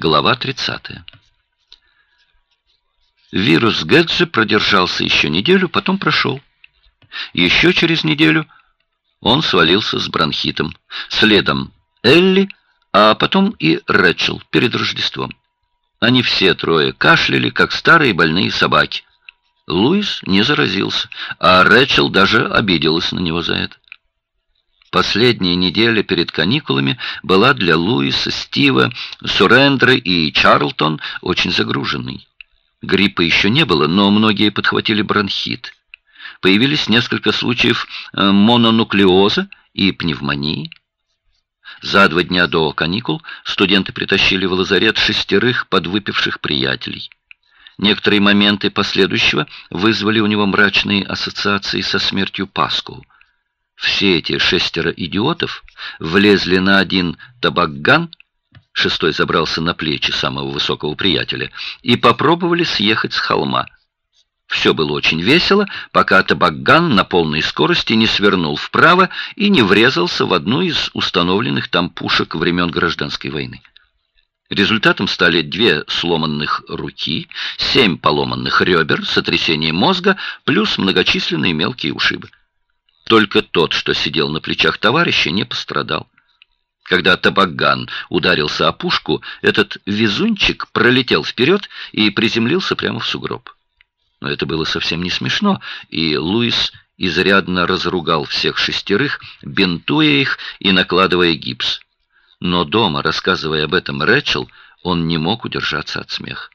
Глава 30. Вирус Гэдже продержался еще неделю, потом прошел. Еще через неделю он свалился с бронхитом. Следом Элли, а потом и Рэчел перед Рождеством. Они все трое кашляли, как старые больные собаки. Луис не заразился, а Рэчел даже обиделась на него за это. Последняя неделя перед каникулами была для Луиса, Стива, Сурендры и Чарлтон очень загруженной. Гриппа еще не было, но многие подхватили бронхит. Появились несколько случаев э, мононуклеоза и пневмонии. За два дня до каникул студенты притащили в лазарет шестерых подвыпивших приятелей. Некоторые моменты последующего вызвали у него мрачные ассоциации со смертью Паску. Все эти шестеро идиотов влезли на один табакган, шестой забрался на плечи самого высокого приятеля, и попробовали съехать с холма. Все было очень весело, пока табакган на полной скорости не свернул вправо и не врезался в одну из установленных там пушек времен Гражданской войны. Результатом стали две сломанных руки, семь поломанных ребер, сотрясение мозга, плюс многочисленные мелкие ушибы. Только тот, что сидел на плечах товарища, не пострадал. Когда табаган ударился о пушку, этот везунчик пролетел вперед и приземлился прямо в сугроб. Но это было совсем не смешно, и Луис изрядно разругал всех шестерых, бинтуя их и накладывая гипс. Но дома, рассказывая об этом Рэчел, он не мог удержаться от смеха.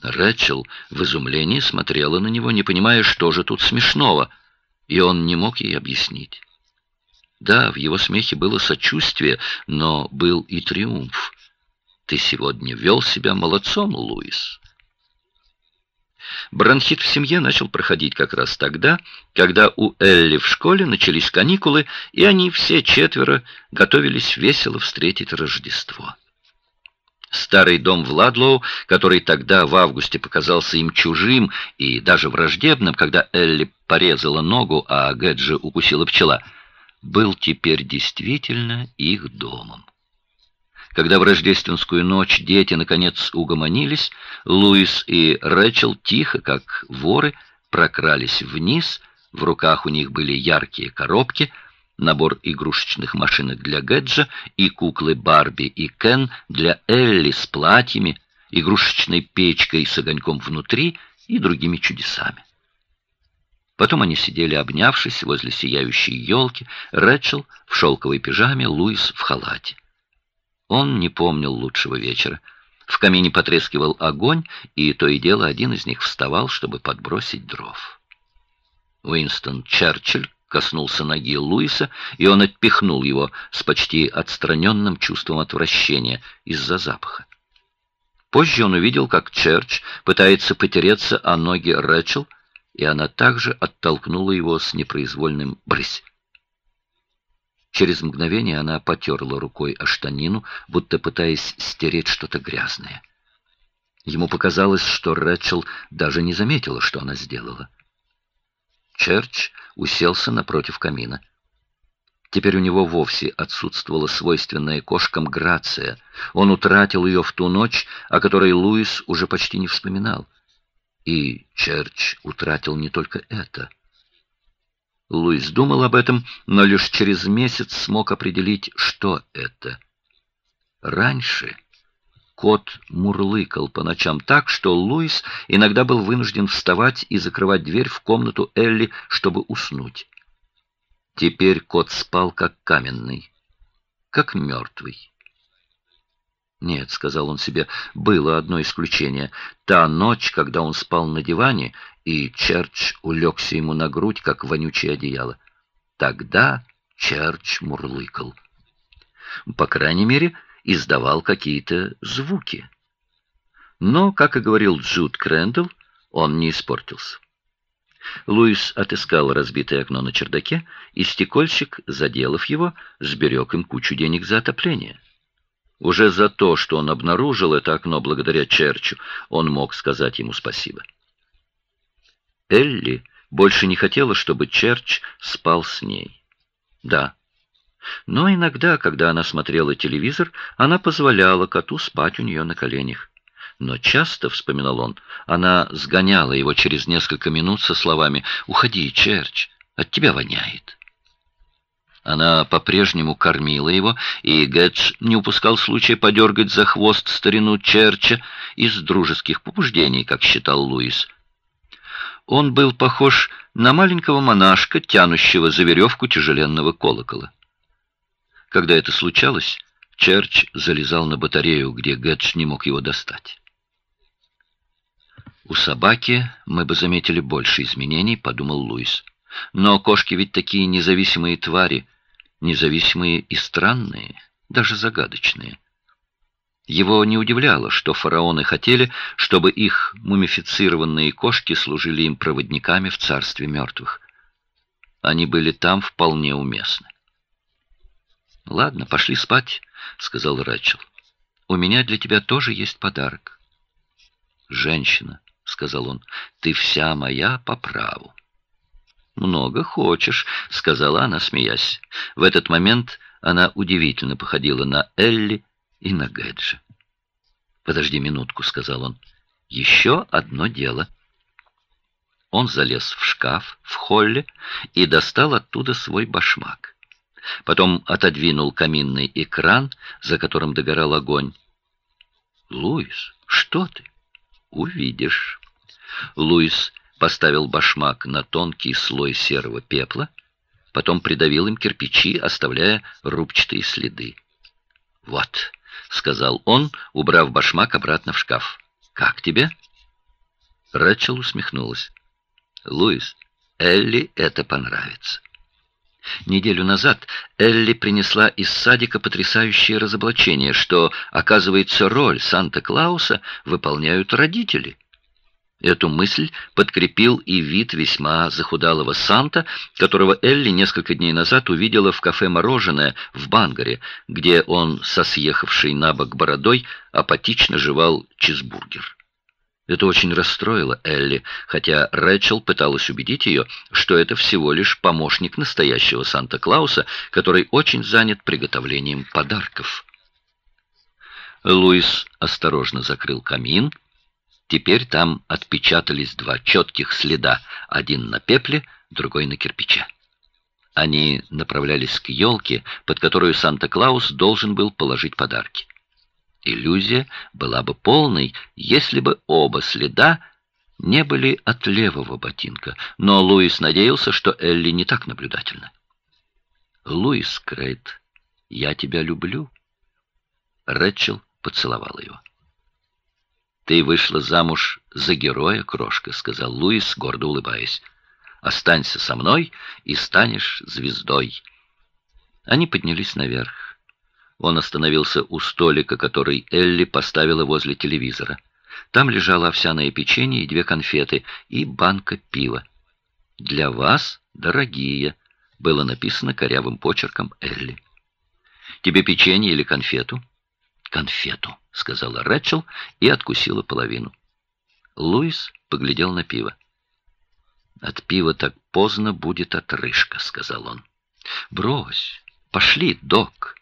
Рэчел в изумлении смотрела на него, не понимая, что же тут смешного — и он не мог ей объяснить. Да, в его смехе было сочувствие, но был и триумф. Ты сегодня вел себя молодцом, Луис. Бронхит в семье начал проходить как раз тогда, когда у Элли в школе начались каникулы, и они все четверо готовились весело встретить Рождество. Старый дом в Ладлоу, который тогда в августе показался им чужим и даже враждебным, когда Элли порезала ногу, а Гэджи укусила пчела, был теперь действительно их домом. Когда в рождественскую ночь дети наконец угомонились, Луис и Рэчел тихо, как воры, прокрались вниз, в руках у них были яркие коробки — набор игрушечных машинок для Гэджа и куклы Барби и Кен для Элли с платьями, игрушечной печкой с огоньком внутри и другими чудесами. Потом они сидели, обнявшись возле сияющей елки, Рэчел в шелковой пижаме, Луис в халате. Он не помнил лучшего вечера. В камине потрескивал огонь, и то и дело один из них вставал, чтобы подбросить дров. Уинстон Черчилль коснулся ноги Луиса, и он отпихнул его с почти отстраненным чувством отвращения из-за запаха. Позже он увидел, как Черч пытается потереться о ноги Рэчел, и она также оттолкнула его с непроизвольным «брысь». Через мгновение она потерла рукой о штанину, будто пытаясь стереть что-то грязное. Ему показалось, что Рэчел даже не заметила, что она сделала. Черч уселся напротив камина. Теперь у него вовсе отсутствовала свойственная кошкам грация. Он утратил ее в ту ночь, о которой Луис уже почти не вспоминал. И Черч утратил не только это. Луис думал об этом, но лишь через месяц смог определить, что это. Раньше... Кот мурлыкал по ночам так, что Луис иногда был вынужден вставать и закрывать дверь в комнату Элли, чтобы уснуть. Теперь кот спал как каменный, как мертвый. «Нет», — сказал он себе, — «было одно исключение. Та ночь, когда он спал на диване, и Черч улегся ему на грудь, как вонючее одеяло. Тогда Черч мурлыкал. По крайней мере, издавал какие-то звуки. Но, как и говорил Джуд Крэндалл, он не испортился. Луис отыскал разбитое окно на чердаке, и стекольщик, заделав его, сберег им кучу денег за отопление. Уже за то, что он обнаружил это окно благодаря Черчу, он мог сказать ему спасибо. Элли больше не хотела, чтобы Черч спал с ней. Да, Но иногда, когда она смотрела телевизор, она позволяла коту спать у нее на коленях. Но часто, — вспоминал он, — она сгоняла его через несколько минут со словами «Уходи, Черч, от тебя воняет». Она по-прежнему кормила его, и Гэтч не упускал случая подергать за хвост старину Черча из дружеских побуждений, как считал Луис. Он был похож на маленького монашка, тянущего за веревку тяжеленного колокола. Когда это случалось, Черч залезал на батарею, где Гэтч не мог его достать. «У собаки мы бы заметили больше изменений», — подумал Луис. «Но кошки ведь такие независимые твари, независимые и странные, даже загадочные». Его не удивляло, что фараоны хотели, чтобы их мумифицированные кошки служили им проводниками в царстве мертвых. Они были там вполне уместны. «Ладно, пошли спать», — сказал Рэчел. «У меня для тебя тоже есть подарок». «Женщина», — сказал он, — «ты вся моя по праву». «Много хочешь», — сказала она, смеясь. В этот момент она удивительно походила на Элли и на Гэджи. «Подожди минутку», — сказал он. «Еще одно дело». Он залез в шкаф в холле и достал оттуда свой башмак. Потом отодвинул каминный экран, за которым догорал огонь. «Луис, что ты?» увидишь. Луис поставил башмак на тонкий слой серого пепла, потом придавил им кирпичи, оставляя рубчатые следы. «Вот», — сказал он, убрав башмак обратно в шкаф. «Как тебе?» Рэчел усмехнулась. «Луис, Элли это понравится». Неделю назад Элли принесла из садика потрясающее разоблачение, что, оказывается, роль Санта-Клауса выполняют родители. Эту мысль подкрепил и вид весьма захудалого Санта, которого Элли несколько дней назад увидела в кафе «Мороженое» в Бангаре, где он со съехавшей на бок бородой апатично жевал чизбургер. Это очень расстроило Элли, хотя Рэчел пыталась убедить ее, что это всего лишь помощник настоящего Санта-Клауса, который очень занят приготовлением подарков. Луис осторожно закрыл камин. Теперь там отпечатались два четких следа, один на пепле, другой на кирпиче. Они направлялись к елке, под которую Санта-Клаус должен был положить подарки. Иллюзия была бы полной, если бы оба следа не были от левого ботинка, но Луис надеялся, что Элли не так наблюдательна. «Луис Крейт, я тебя люблю». Рэчел поцеловал его. «Ты вышла замуж за героя, крошка», — сказал Луис, гордо улыбаясь. «Останься со мной и станешь звездой». Они поднялись наверх. Он остановился у столика, который Элли поставила возле телевизора. Там лежало овсяное печенье и две конфеты, и банка пива. «Для вас, дорогие», — было написано корявым почерком Элли. «Тебе печенье или конфету?» «Конфету», — сказала Рэчел и откусила половину. Луис поглядел на пиво. «От пива так поздно будет отрыжка», — сказал он. «Брось, пошли, док».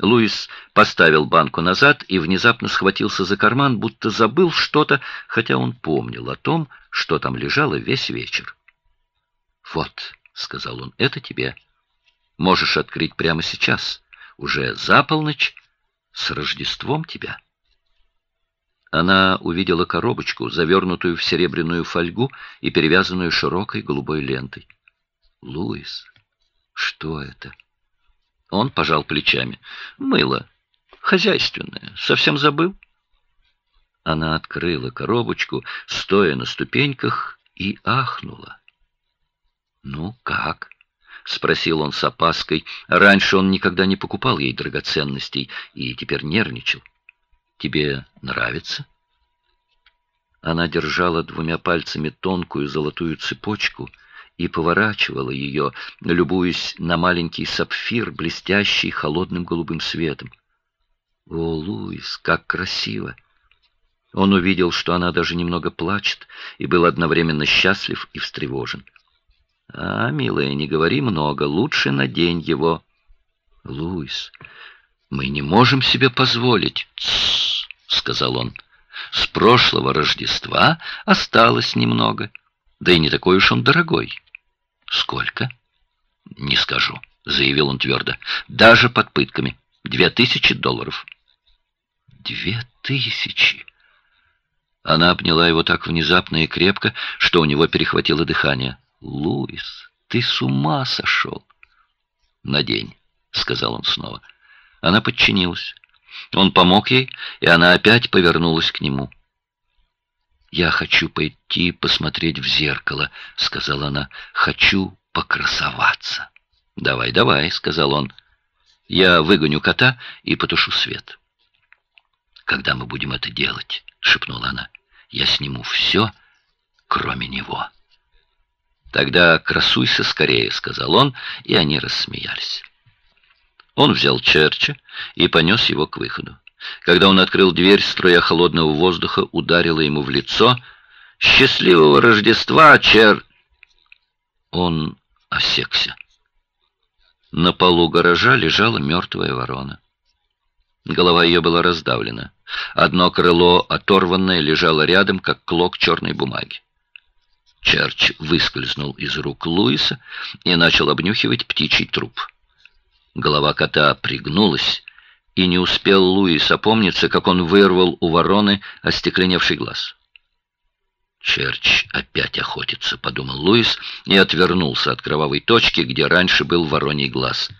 Луис поставил банку назад и внезапно схватился за карман, будто забыл что-то, хотя он помнил о том, что там лежало весь вечер. «Вот», — сказал он, — «это тебе. Можешь открыть прямо сейчас. Уже за полночь. С Рождеством тебя». Она увидела коробочку, завернутую в серебряную фольгу и перевязанную широкой голубой лентой. «Луис, что это?» Он пожал плечами. «Мыло. Хозяйственное. Совсем забыл?» Она открыла коробочку, стоя на ступеньках, и ахнула. «Ну, как?» — спросил он с опаской. Раньше он никогда не покупал ей драгоценностей и теперь нервничал. «Тебе нравится?» Она держала двумя пальцами тонкую золотую цепочку — и поворачивала ее, любуясь на маленький сапфир, блестящий холодным голубым светом. О, Луис, как красиво! Он увидел, что она даже немного плачет, и был одновременно счастлив и встревожен. «А, милая, не говори много, лучше надень его». Луис, мы не можем себе позволить. Сказал он. С прошлого Рождества осталось немного. Да и не такой уж он дорогой. Сколько? Не скажу, заявил он твердо. Даже под пытками. Две тысячи долларов. Две тысячи. Она обняла его так внезапно и крепко, что у него перехватило дыхание. «Луис, ты с ума сошел!» «Надень», — сказал он снова. Она подчинилась. Он помог ей, и она опять повернулась к нему. «Я хочу пойти посмотреть в зеркало», — сказала она. «Хочу покрасоваться». «Давай, давай», — сказал он. «Я выгоню кота и потушу свет». «Когда мы будем это делать?» — шепнула она. «Я сниму все, кроме него». «Тогда красуйся скорее», — сказал он, и они рассмеялись. Он взял Черча и понес его к выходу. Когда он открыл дверь, струя холодного воздуха ударила ему в лицо. «Счастливого Рождества, Чер!» Он осекся. На полу гаража лежала мертвая ворона. Голова ее была раздавлена. Одно крыло, оторванное, лежало рядом, как клок черной бумаги. Черч выскользнул из рук Луиса и начал обнюхивать птичий труп. Голова кота пригнулась, и не успел Луис опомниться, как он вырвал у вороны остекленевший глаз. «Черч опять охотится», — подумал Луис и отвернулся от кровавой точки, где раньше был вороний глаз.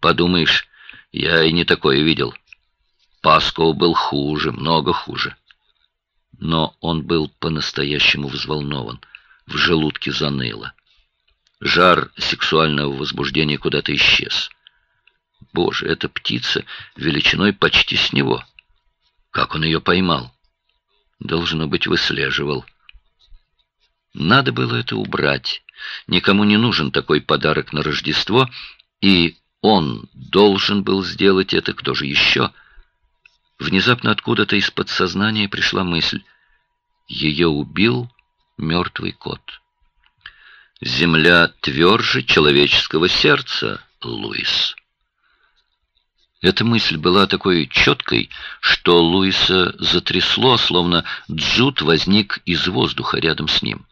«Подумаешь, я и не такое видел. Пасков был хуже, много хуже». Но он был по-настоящему взволнован, в желудке заныло. Жар сексуального возбуждения куда-то исчез. Боже, эта птица величиной почти с него. Как он ее поймал? Должно быть, выслеживал. Надо было это убрать. Никому не нужен такой подарок на Рождество, и он должен был сделать это, кто же еще? Внезапно откуда-то из подсознания пришла мысль. Ее убил мертвый кот. Земля тверже человеческого сердца, Луис. Эта мысль была такой четкой, что Луиса затрясло, словно джут возник из воздуха рядом с ним.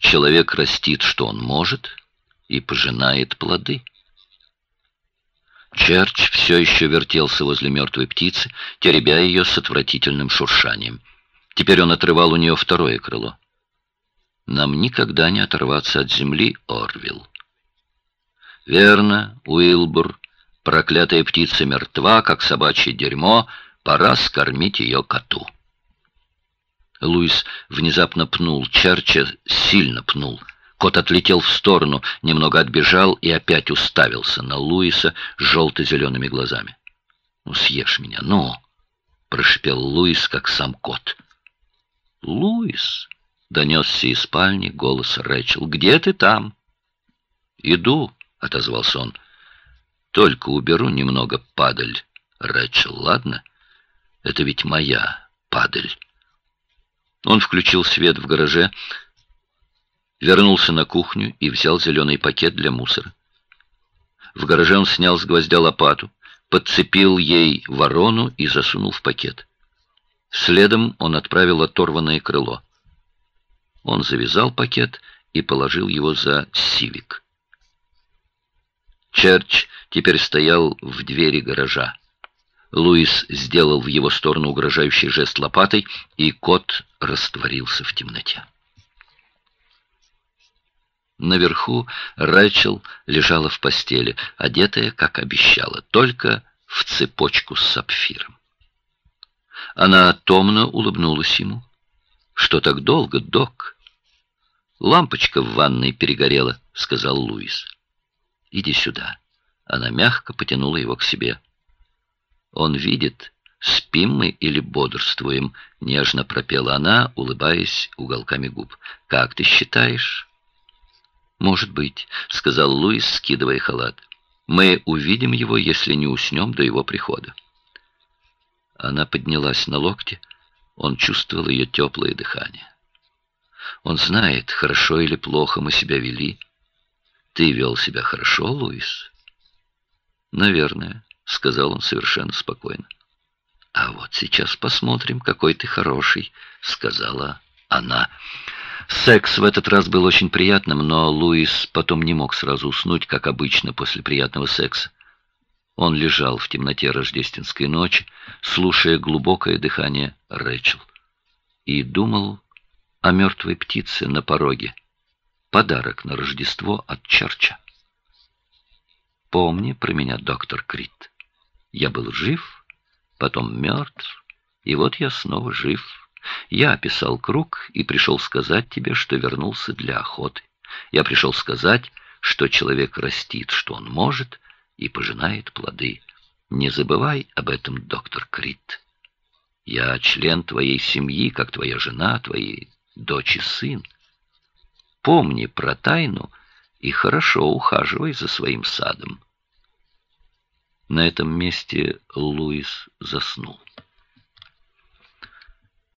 Человек растит, что он может, и пожинает плоды. Черч все еще вертелся возле мертвой птицы, теребя ее с отвратительным шуршанием. Теперь он отрывал у нее второе крыло. Нам никогда не оторваться от земли, Орвилл. Верно, Уилбур, проклятая птица мертва, как собачье дерьмо, пора скормить ее коту. Луис внезапно пнул, Черча сильно пнул. Кот отлетел в сторону, немного отбежал и опять уставился на Луиса желто-зелеными глазами. «Ну, съешь меня, ну!» — прошипел Луис, как сам кот. «Луис!» — донесся из спальни голос Рэчел. «Где ты там?» «Иду», — отозвался он. «Только уберу немного падаль, Рэчел, ладно? Это ведь моя падаль». Он включил свет в гараже, вернулся на кухню и взял зеленый пакет для мусора. В гараже он снял с гвоздя лопату, подцепил ей ворону и засунул в пакет. Следом он отправил оторванное крыло. Он завязал пакет и положил его за сивик. Черч теперь стоял в двери гаража. Луис сделал в его сторону угрожающий жест лопатой, и кот растворился в темноте. Наверху Рэчел лежала в постели, одетая, как обещала, только в цепочку с сапфиром. Она томно улыбнулась ему. «Что так долго, док?» «Лампочка в ванной перегорела», — сказал Луис. «Иди сюда». Она мягко потянула его к себе. «Он видит, спим мы или бодрствуем», — нежно пропела она, улыбаясь уголками губ. «Как ты считаешь?» «Может быть», — сказал Луис, скидывая халат. «Мы увидим его, если не уснем до его прихода». Она поднялась на локте. Он чувствовал ее теплое дыхание. Он знает, хорошо или плохо мы себя вели. Ты вел себя хорошо, Луис? «Наверное», — сказал он совершенно спокойно. «А вот сейчас посмотрим, какой ты хороший», — сказала она. Секс в этот раз был очень приятным, но Луис потом не мог сразу уснуть, как обычно после приятного секса. Он лежал в темноте рождественской ночи, слушая глубокое дыхание Рэчел, и думал о мертвой птице на пороге. Подарок на Рождество от Черча. Помни про меня, доктор Крит. Я был жив, потом мертв, и вот я снова жив. Я описал круг и пришел сказать тебе, что вернулся для охоты. Я пришел сказать, что человек растит, что он может, и пожинает плоды. Не забывай об этом, доктор Крит. Я член твоей семьи, как твоя жена, твои дочь и сын. Помни про тайну и хорошо ухаживай за своим садом. На этом месте Луис заснул.